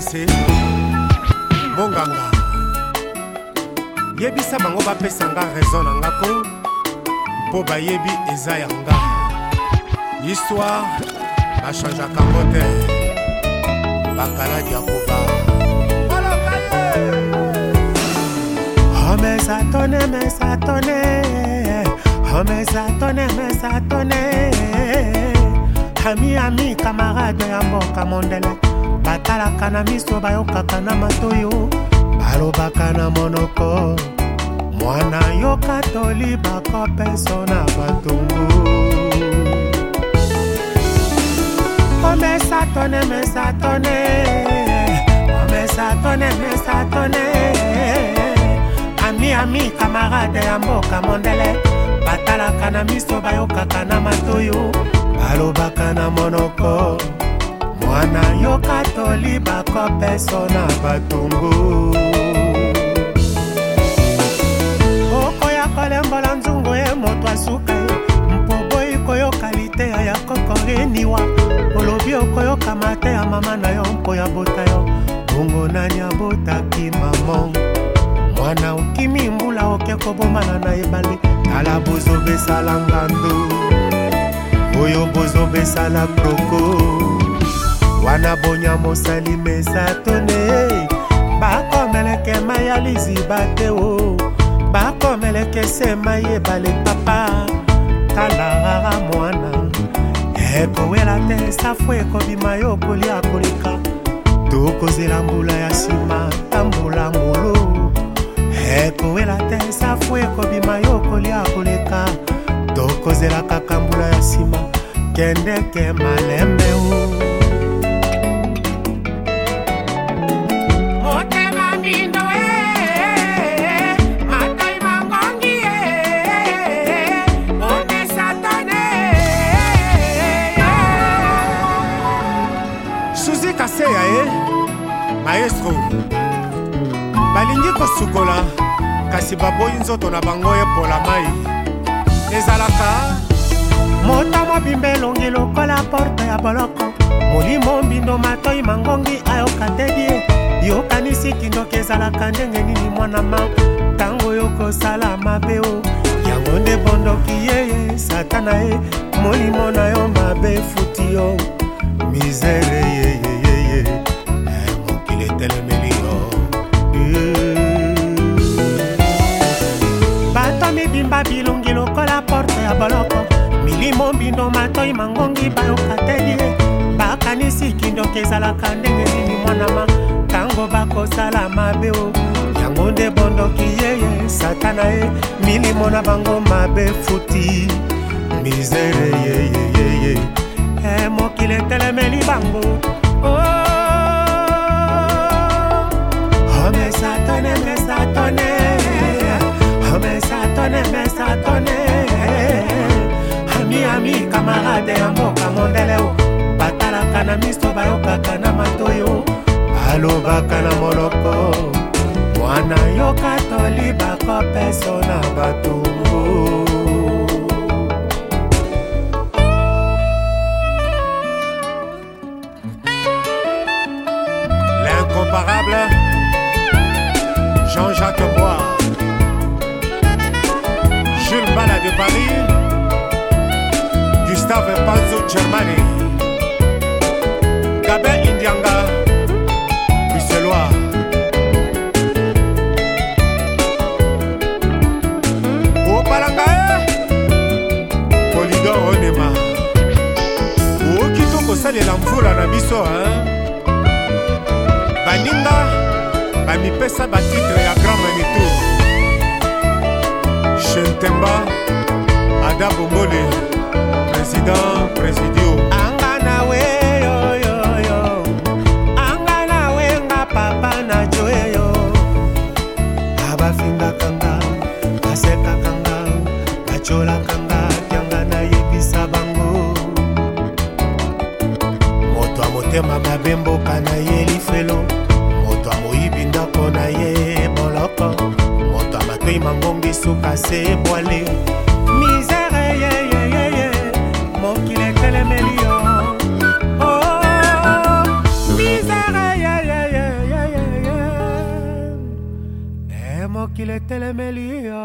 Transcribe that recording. prince bonganga yebisa bango bapesa nga raison na nga ko mpo bayebi eza ya nga histoire bachangeaka ngo te bakaladi ya koba Homme satone, me satone, homme satone, me satone, ami ami camarade ya mboka mondele batalaka na miso bayokaka na matoyo balobaka na monoko mwana yoka tolibaka peso na batongo omesa tone mesa tone omesa tone mesa tone ami ami kamarade ya mboka mondele batalaka na miso bayokaka na matoyo balobaka na monoko wana yoka toli bakopeso na batombo okoya kolembola nzungu ye moto asuka mpo boyi koyoka liteya ya kokoreniwa olobi okoyoka mate ya mama na yo mpo ya bota yo bongo nani abotaki mamo mwana okimi mbula oke kobomana na ebale tala bozobesalanga ndo oyo bozobesala kroko banabonya mosali mesatone bakomeleke ma ya liziba te o bakomeleke sema yebale papa talaa mwana ekowela te safu ekobima yo kolia koleka tokozela mbula ya nsima tambola ngulu ekowela eh, te safu ekobima yo kolia koleka tokozela kaka mbula ya nsima kendeke malembe ya ye maestro balingi kosukola kasi baboyi nzoto na bango epola mai ezalaka motamo bimba elongi lokola porte ya boloko molimo mbindo matoi mangongi ayoka te die yokanisi kindoki ezalaka ndenge nini mwana ma ntango yokosala mabe o yango nde bondoki yeye satana ye molimo na yo mabe futi yo misere porte ya boloko milimo mbindo matoi mangongi bayoka teli bakanisi kindoki ezalaka ndenge nini mwanama ntango bakozala mabe o yango nde bondoki yeye satana ye milimo na bango mabe futi mizere yeyeyeye e mokili etelemeli bango oh, oh, oh, oh, oh, oh, oh, oh, bakamarade ya mboka mondele batalaka na miso bayokaka na matoyo balobaka na monoko mwana yoka toli bakopeso na bato l'incomparable Jean-Jacques Bois gustave panzu germani gabe indianga bruxellois obalanga ye eh? polidor onema ooki to kosalela mvula na biso baninga bamipesa batitre ya grand manitou chentemba ada bombole président presidio anga na we yoyoyo anga na we nga papa na joeyo abafingaka nga basekaka nga bacolaka nga yanga nayebisa bango moto ya motema mabe mboka na ye lifelo moto ya moyibi ndako na ye boloko moto ya matoi mangongi suka se bwale C'est moi qui l'ai tellement